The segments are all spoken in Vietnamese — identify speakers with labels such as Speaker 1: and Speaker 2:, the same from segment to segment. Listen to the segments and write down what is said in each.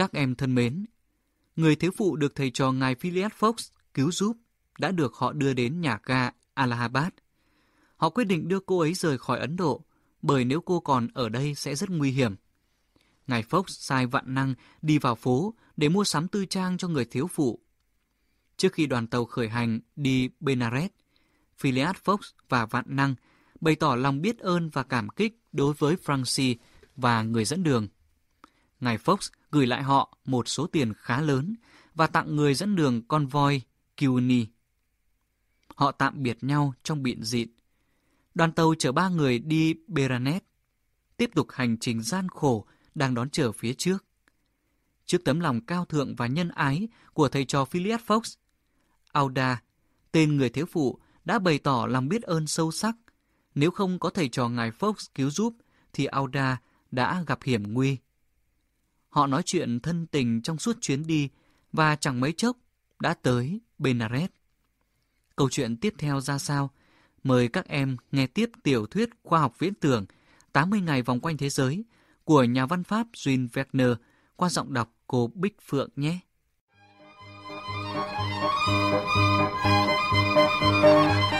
Speaker 1: Các em thân mến, người thiếu phụ được thầy trò ngài Phileas Fox cứu giúp đã được họ đưa đến nhà ga Allahabad. Họ quyết định đưa cô ấy rời khỏi Ấn Độ, bởi nếu cô còn ở đây sẽ rất nguy hiểm. Ngài Fox sai vạn năng đi vào phố để mua sắm tư trang cho người thiếu phụ. Trước khi đoàn tàu khởi hành đi Benares, Phileas Fox và vạn năng bày tỏ lòng biết ơn và cảm kích đối với Francie và người dẫn đường. Ngài Fox gửi lại họ một số tiền khá lớn và tặng người dẫn đường con voi Kiuni. Họ tạm biệt nhau trong biển dịn. Đoàn tàu chở ba người đi Beranet, tiếp tục hành trình gian khổ đang đón chờ phía trước. Trước tấm lòng cao thượng và nhân ái của thầy trò Phileas Fox, Auda, tên người thiếu phụ, đã bày tỏ lòng biết ơn sâu sắc. Nếu không có thầy trò ngài Fox cứu giúp, thì Auda đã gặp hiểm nguy. Họ nói chuyện thân tình trong suốt chuyến đi và chẳng mấy chốc đã tới Benares. Câu chuyện tiếp theo ra sao? Mời các em nghe tiếp tiểu thuyết khoa học viễn tưởng 80 ngày vòng quanh thế giới của nhà văn Pháp Jean Wagner qua giọng đọc cô Bích Phượng nhé.
Speaker 2: Tất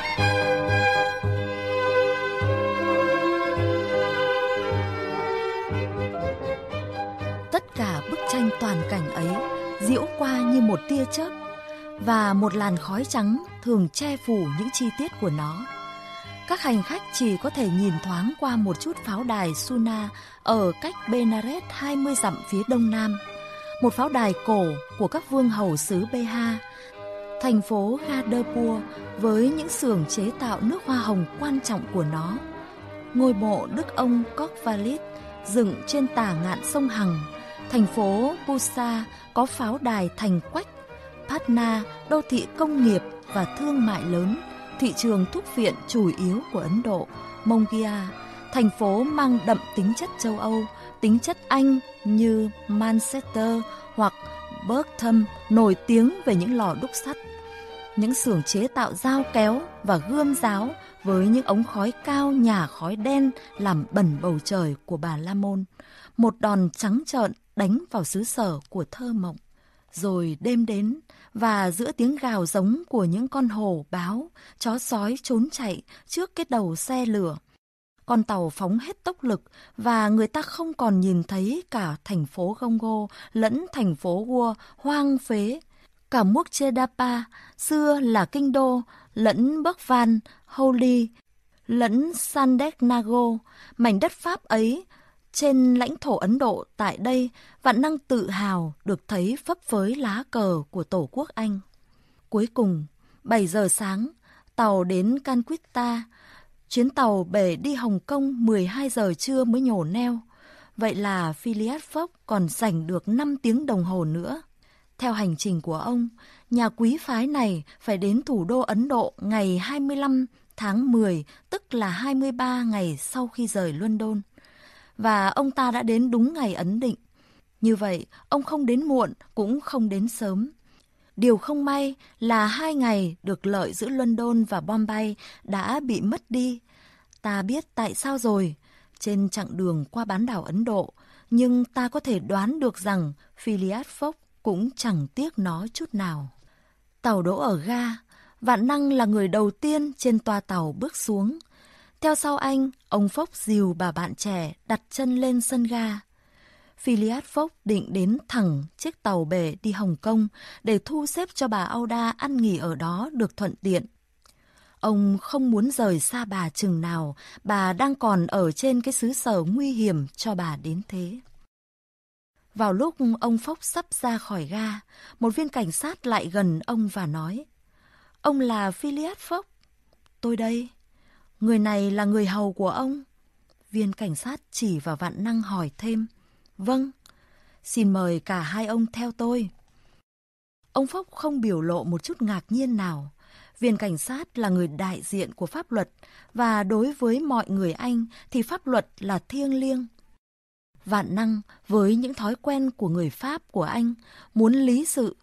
Speaker 2: diễu qua như một tia chớp và một làn khói trắng thường che phủ những chi tiết của nó. Các hành khách chỉ có thể nhìn thoáng qua một chút pháo đài Suna ở cách Benares 20 dặm phía đông nam. Một pháo đài cổ của các vương hầu xứ Beha, thành phố Gadapur với những xưởng chế tạo nước hoa hồng quan trọng của nó. Ngôi mộ Đức ông Kokvalit dựng trên tả ngạn sông Hằng. Thành phố Busa có pháo đài thành quách. Patna, đô thị công nghiệp và thương mại lớn, thị trường thuốc viện chủ yếu của Ấn Độ, Mongia, thành phố mang đậm tính chất châu Âu, tính chất Anh như Manchester hoặc Birmingham nổi tiếng về những lò đúc sắt. Những xưởng chế tạo dao kéo và gươm giáo với những ống khói cao nhà khói đen làm bẩn bầu trời của bà La Môn. Một đòn trắng trợn đánh vào xứ sở của thơ mộng. Rồi đêm đến và giữa tiếng gào giống của những con hổ báo, chó sói trốn chạy trước cái đầu xe lửa. Con tàu phóng hết tốc lực và người ta không còn nhìn thấy cả thành phố Gongo lẫn thành phố Gua hoang phế. Cả Mukchedapa xưa là kinh đô lẫn Bắc Van, Holy lẫn Sandeknago, mảnh đất Pháp ấy trên lãnh thổ Ấn Độ tại đây, vạn năng tự hào được thấy phấp phới lá cờ của Tổ quốc Anh. Cuối cùng, 7 giờ sáng, tàu đến Canquita. Chuyến tàu bể đi Hồng Kông 12 giờ trưa mới nhổ neo. Vậy là Phileas Fogg còn dành được 5 tiếng đồng hồ nữa. Theo hành trình của ông, nhà quý phái này phải đến thủ đô Ấn Độ ngày 25 tháng 10, tức là 23 ngày sau khi rời London và ông ta đã đến đúng ngày ấn định. Như vậy, ông không đến muộn cũng không đến sớm. Điều không may là hai ngày được lợi giữa London và Bombay đã bị mất đi. Ta biết tại sao rồi, trên chặng đường qua bán đảo Ấn Độ, nhưng ta có thể đoán được rằng Phileas Fogg cũng chẳng tiếc nó chút nào. Tàu đỗ ở ga, Vạn Năng là người đầu tiên trên toa tàu bước xuống. Theo sau anh, ông Phốc dìu bà bạn trẻ đặt chân lên sân ga. Philiad Phốc định đến thẳng chiếc tàu bể đi Hồng Kông để thu xếp cho bà Auda ăn nghỉ ở đó được thuận tiện. Ông không muốn rời xa bà chừng nào, bà đang còn ở trên cái xứ sở nguy hiểm cho bà đến thế. Vào lúc ông Phốc sắp ra khỏi ga, một viên cảnh sát lại gần ông và nói, Ông là Philiad Phốc. Tôi đây. Người này là người hầu của ông. Viên cảnh sát chỉ vào vạn năng hỏi thêm. Vâng, xin mời cả hai ông theo tôi. Ông Phúc không biểu lộ một chút ngạc nhiên nào. Viên cảnh sát là người đại diện của pháp luật và đối với mọi người Anh thì pháp luật là thiêng liêng. Vạn năng với những thói quen của người Pháp của anh muốn lý sự,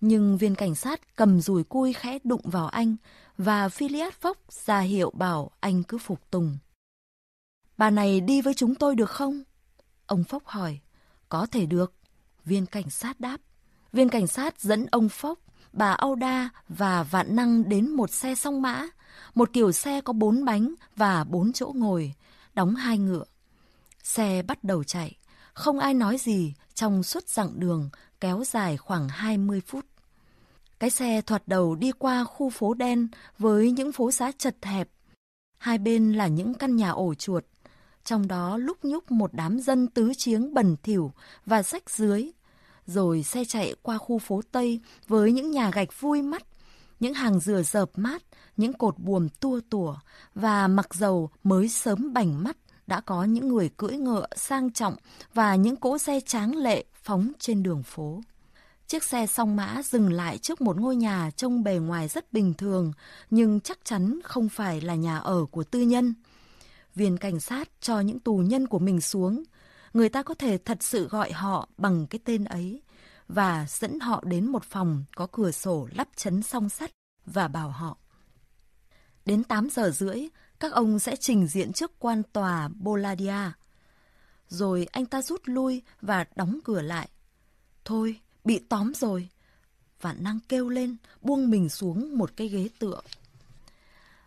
Speaker 2: nhưng viên cảnh sát cầm dùi cui khẽ đụng vào anh và Philiad Phóc ra hiệu bảo anh cứ phục tùng. Bà này đi với chúng tôi được không? Ông Phóc hỏi. Có thể được. Viên cảnh sát đáp. Viên cảnh sát dẫn ông Phóc, bà auda và Vạn Năng đến một xe song mã, một kiểu xe có bốn bánh và bốn chỗ ngồi, đóng hai ngựa. Xe bắt đầu chạy, không ai nói gì trong suốt dặn đường kéo dài khoảng 20 phút. Cái xe thoạt đầu đi qua khu phố đen với những phố xá chật hẹp. Hai bên là những căn nhà ổ chuột. Trong đó lúc nhúc một đám dân tứ chiếng bẩn thỉu và sách dưới. Rồi xe chạy qua khu phố Tây với những nhà gạch vui mắt, những hàng dừa dợp mát, những cột buồm tua tủa và mặc dầu mới sớm bảnh mắt đã có những người cưỡi ngựa sang trọng và những cỗ xe tráng lệ phóng trên đường phố. Chiếc xe song mã dừng lại trước một ngôi nhà trông bề ngoài rất bình thường, nhưng chắc chắn không phải là nhà ở của tư nhân. Viên cảnh sát cho những tù nhân của mình xuống. Người ta có thể thật sự gọi họ bằng cái tên ấy và dẫn họ đến một phòng có cửa sổ lắp chấn song sắt và bảo họ. Đến 8 giờ rưỡi, các ông sẽ trình diện trước quan tòa Boladia. Rồi anh ta rút lui và đóng cửa lại. Thôi, bị tóm rồi. Vạn năng kêu lên, buông mình xuống một cái ghế tựa.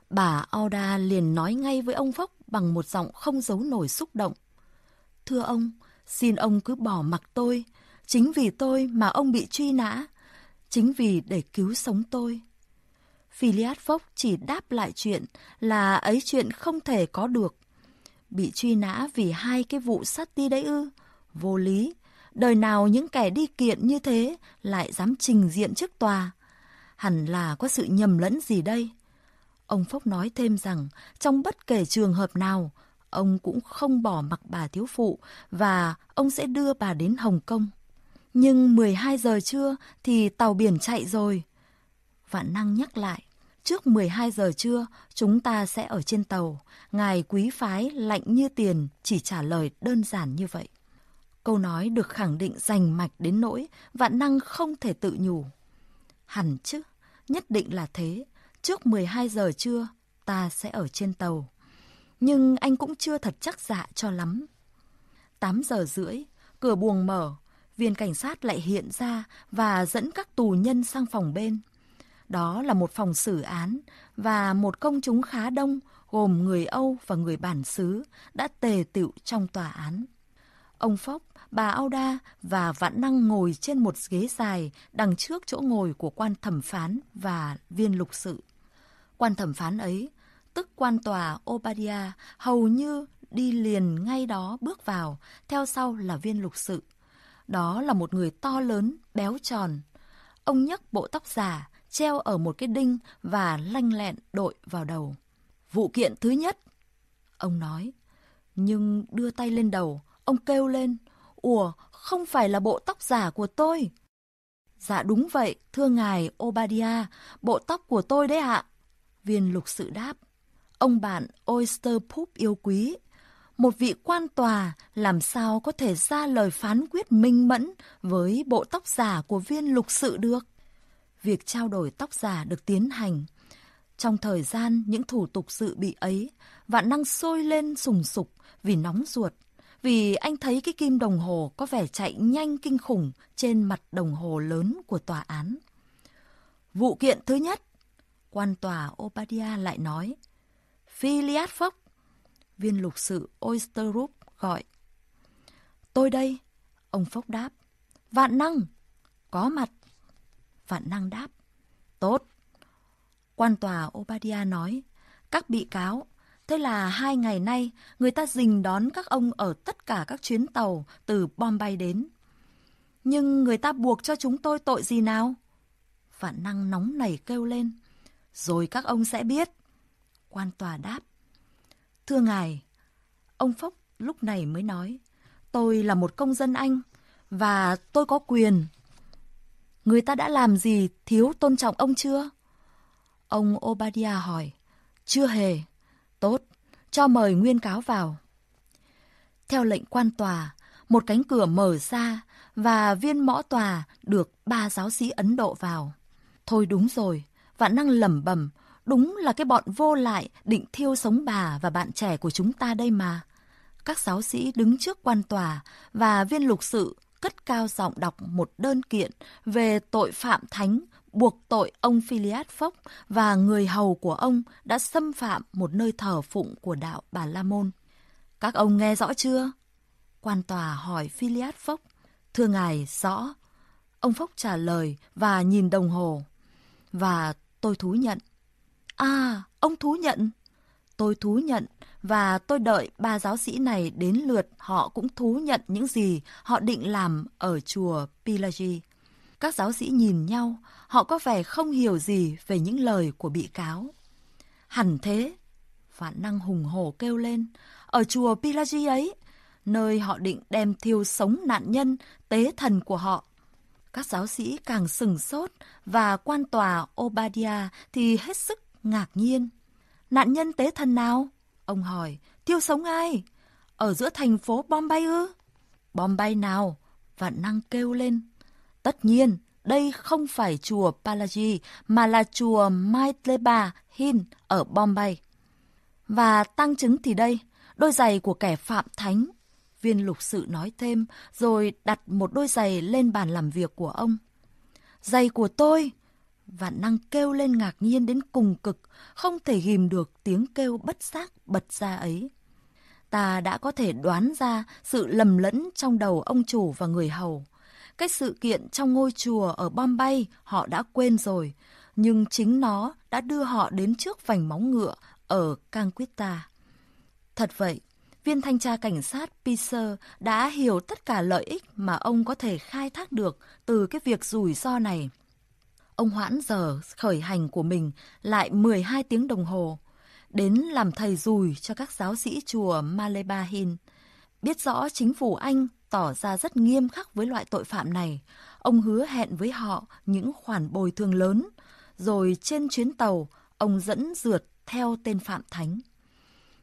Speaker 2: Bà Auda liền nói ngay với ông Phóc bằng một giọng không giấu nổi xúc động. Thưa ông, xin ông cứ bỏ mặc tôi. Chính vì tôi mà ông bị truy nã. Chính vì để cứu sống tôi. Philiad Phóc chỉ đáp lại chuyện là ấy chuyện không thể có được. Bị truy nã vì hai cái vụ sát ti đấy ư? Vô lý. Đời nào những kẻ đi kiện như thế lại dám trình diện trước tòa? Hẳn là có sự nhầm lẫn gì đây? Ông Phúc nói thêm rằng trong bất kể trường hợp nào, ông cũng không bỏ mặc bà thiếu phụ và ông sẽ đưa bà đến Hồng Kông. Nhưng 12 giờ trưa thì tàu biển chạy rồi. Vạn năng nhắc lại. Trước 12 giờ trưa, chúng ta sẽ ở trên tàu. Ngài quý phái lạnh như tiền chỉ trả lời đơn giản như vậy. Câu nói được khẳng định rành mạch đến nỗi vạn năng không thể tự nhủ. Hẳn chứ, nhất định là thế. Trước 12 giờ trưa, ta sẽ ở trên tàu. Nhưng anh cũng chưa thật chắc dạ cho lắm. 8 giờ rưỡi, cửa buồng mở, viên cảnh sát lại hiện ra và dẫn các tù nhân sang phòng bên. Đó là một phòng xử án và một công chúng khá đông gồm người Âu và người bản xứ đã tề tựu trong tòa án. Ông Phóc, bà Auda và Vạn Năng ngồi trên một ghế dài đằng trước chỗ ngồi của quan thẩm phán và viên lục sự. Quan thẩm phán ấy, tức quan tòa Obadiah, hầu như đi liền ngay đó bước vào, theo sau là viên lục sự. Đó là một người to lớn, béo tròn. Ông nhấc bộ tóc giả, treo ở một cái đinh và lanh lẹn đội vào đầu. Vụ kiện thứ nhất, ông nói. Nhưng đưa tay lên đầu, ông kêu lên, Ủa, không phải là bộ tóc giả của tôi. Dạ đúng vậy, thưa ngài Obadiah, bộ tóc của tôi đấy ạ. Viên lục sự đáp. Ông bạn Oyster Poop yêu quý. Một vị quan tòa làm sao có thể ra lời phán quyết minh mẫn với bộ tóc giả của viên lục sự được? việc trao đổi tóc giả được tiến hành. Trong thời gian những thủ tục sự bị ấy, vạn năng sôi lên sùng sục vì nóng ruột, vì anh thấy cái kim đồng hồ có vẻ chạy nhanh kinh khủng trên mặt đồng hồ lớn của tòa án. Vụ kiện thứ nhất, quan tòa Obadia lại nói, Philiad Fox, viên lục sự Oysterup gọi. Tôi đây, ông Phốc đáp. Vạn năng, có mặt. Vạn năng đáp. Tốt. Quan tòa Obadia nói, các bị cáo, thế là hai ngày nay người ta dình đón các ông ở tất cả các chuyến tàu từ Bombay đến. Nhưng người ta buộc cho chúng tôi tội gì nào? Vạn năng nóng nảy kêu lên. Rồi các ông sẽ biết. Quan tòa đáp. Thưa ngài, ông Phốc lúc này mới nói, tôi là một công dân Anh và tôi có quyền Người ta đã làm gì thiếu tôn trọng ông chưa? Ông Obadiah hỏi. Chưa hề. Tốt, cho mời nguyên cáo vào. Theo lệnh quan tòa, một cánh cửa mở ra và viên mõ tòa được ba giáo sĩ Ấn Độ vào. Thôi đúng rồi, vạn năng lẩm bẩm, đúng là cái bọn vô lại định thiêu sống bà và bạn trẻ của chúng ta đây mà. Các giáo sĩ đứng trước quan tòa và viên lục sự cất cao giọng đọc một đơn kiện về tội phạm thánh buộc tội ông Philiad Phốc và người hầu của ông đã xâm phạm một nơi thờ phụng của đạo Bà La Môn. Các ông nghe rõ chưa? Quan tòa hỏi Philiad Phốc. Thưa ngài, rõ. Ông Phốc trả lời và nhìn đồng hồ. Và tôi thú nhận. À, ông thú nhận. Tôi thú nhận và tôi đợi ba giáo sĩ này đến lượt họ cũng thú nhận những gì họ định làm ở chùa Pilagi. Các giáo sĩ nhìn nhau, họ có vẻ không hiểu gì về những lời của bị cáo. Hẳn thế, Vạn năng hùng hổ kêu lên, ở chùa Pilagi ấy, nơi họ định đem thiêu sống nạn nhân, tế thần của họ. Các giáo sĩ càng sừng sốt và quan tòa Obadiah thì hết sức ngạc nhiên. Nạn nhân tế thần nào? Ông hỏi, thiêu sống ai? Ở giữa thành phố Bombay ư? Bombay nào? Vạn năng kêu lên. Tất nhiên, đây không phải chùa Palaji mà là chùa Maitleba Hin ở Bombay. Và tăng chứng thì đây, đôi giày của kẻ phạm thánh. Viên lục sự nói thêm, rồi đặt một đôi giày lên bàn làm việc của ông. Giày của tôi! Vạn năng kêu lên ngạc nhiên đến cùng cực, không thể ghim được tiếng kêu bất giác bật ra ấy. Ta đã có thể đoán ra sự lầm lẫn trong đầu ông chủ và người hầu. Cái sự kiện trong ngôi chùa ở Bombay họ đã quên rồi, nhưng chính nó đã đưa họ đến trước vành móng ngựa ở Cangquita Thật vậy, viên thanh tra cảnh sát Piser đã hiểu tất cả lợi ích mà ông có thể khai thác được từ cái việc rủi ro này. Ông hoãn giờ khởi hành của mình lại 12 tiếng đồng hồ, đến làm thầy rùi cho các giáo sĩ chùa Malebahin. Biết rõ chính phủ Anh tỏ ra rất nghiêm khắc với loại tội phạm này, ông hứa hẹn với họ những khoản bồi thường lớn, rồi trên chuyến tàu, ông dẫn rượt theo tên Phạm Thánh.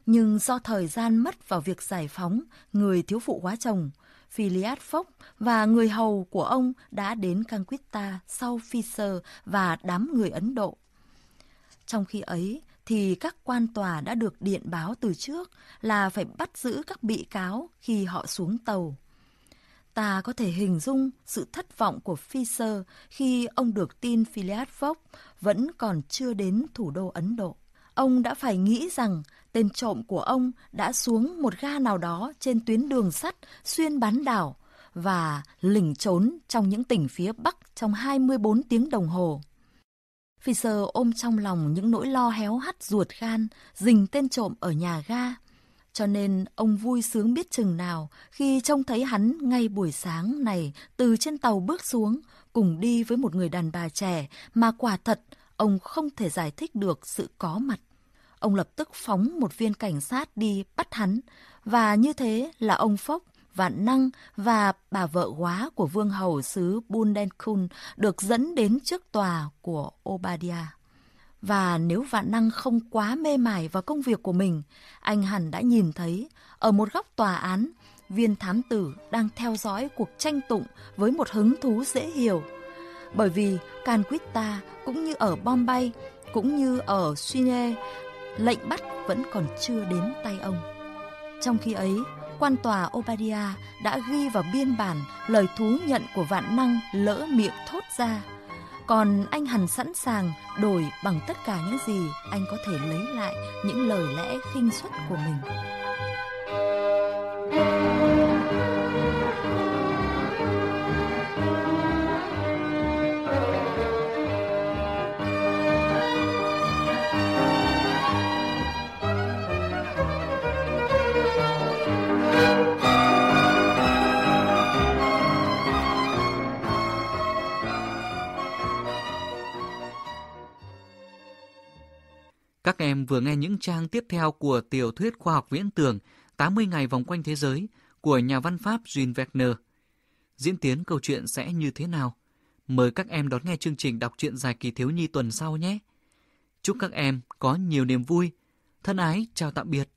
Speaker 2: Nhưng do thời gian mất vào việc giải phóng người thiếu phụ quá chồng, Philiad Phốc và người hầu của ông đã đến Canquita sau Fisher và đám người Ấn Độ. Trong khi ấy, thì các quan tòa đã được điện báo từ trước là phải bắt giữ các bị cáo khi họ xuống tàu. Ta có thể hình dung sự thất vọng của Fisher khi ông được tin Phileas Fogg vẫn còn chưa đến thủ đô Ấn Độ ông đã phải nghĩ rằng tên trộm của ông đã xuống một ga nào đó trên tuyến đường sắt xuyên bán đảo và lỉnh trốn trong những tỉnh phía Bắc trong 24 tiếng đồng hồ. Fisher ôm trong lòng những nỗi lo héo hắt ruột gan, dình tên trộm ở nhà ga. Cho nên ông vui sướng biết chừng nào khi trông thấy hắn ngay buổi sáng này từ trên tàu bước xuống, cùng đi với một người đàn bà trẻ mà quả thật ông không thể giải thích được sự có mặt Ông lập tức phóng một viên cảnh sát đi bắt hắn, và như thế là ông Phốc, Vạn Năng và bà vợ quá của vương hầu xứ Bundenkun được dẫn đến trước tòa của Obadiah. Và nếu Vạn Năng không quá mê mải vào công việc của mình, anh hẳn đã nhìn thấy ở một góc tòa án, viên thám tử đang theo dõi cuộc tranh tụng với một hứng thú dễ hiểu. Bởi vì Canquita cũng như ở Bombay, cũng như ở Suine lệnh bắt vẫn còn chưa đến tay ông. Trong khi ấy, quan tòa Obadiah đã ghi vào biên bản lời thú nhận của vạn năng lỡ miệng thốt ra. Còn anh hẳn sẵn sàng đổi bằng tất cả những gì anh có thể lấy lại những lời lẽ khinh suất của mình.
Speaker 1: Các em vừa nghe những trang tiếp theo của tiểu thuyết khoa học viễn tưởng 80 ngày vòng quanh thế giới của nhà văn Pháp Jules Verne. Diễn tiến câu chuyện sẽ như thế nào? Mời các em đón nghe chương trình đọc truyện dài kỳ thiếu nhi tuần sau nhé. Chúc các em có nhiều niềm vui. Thân ái, chào tạm biệt.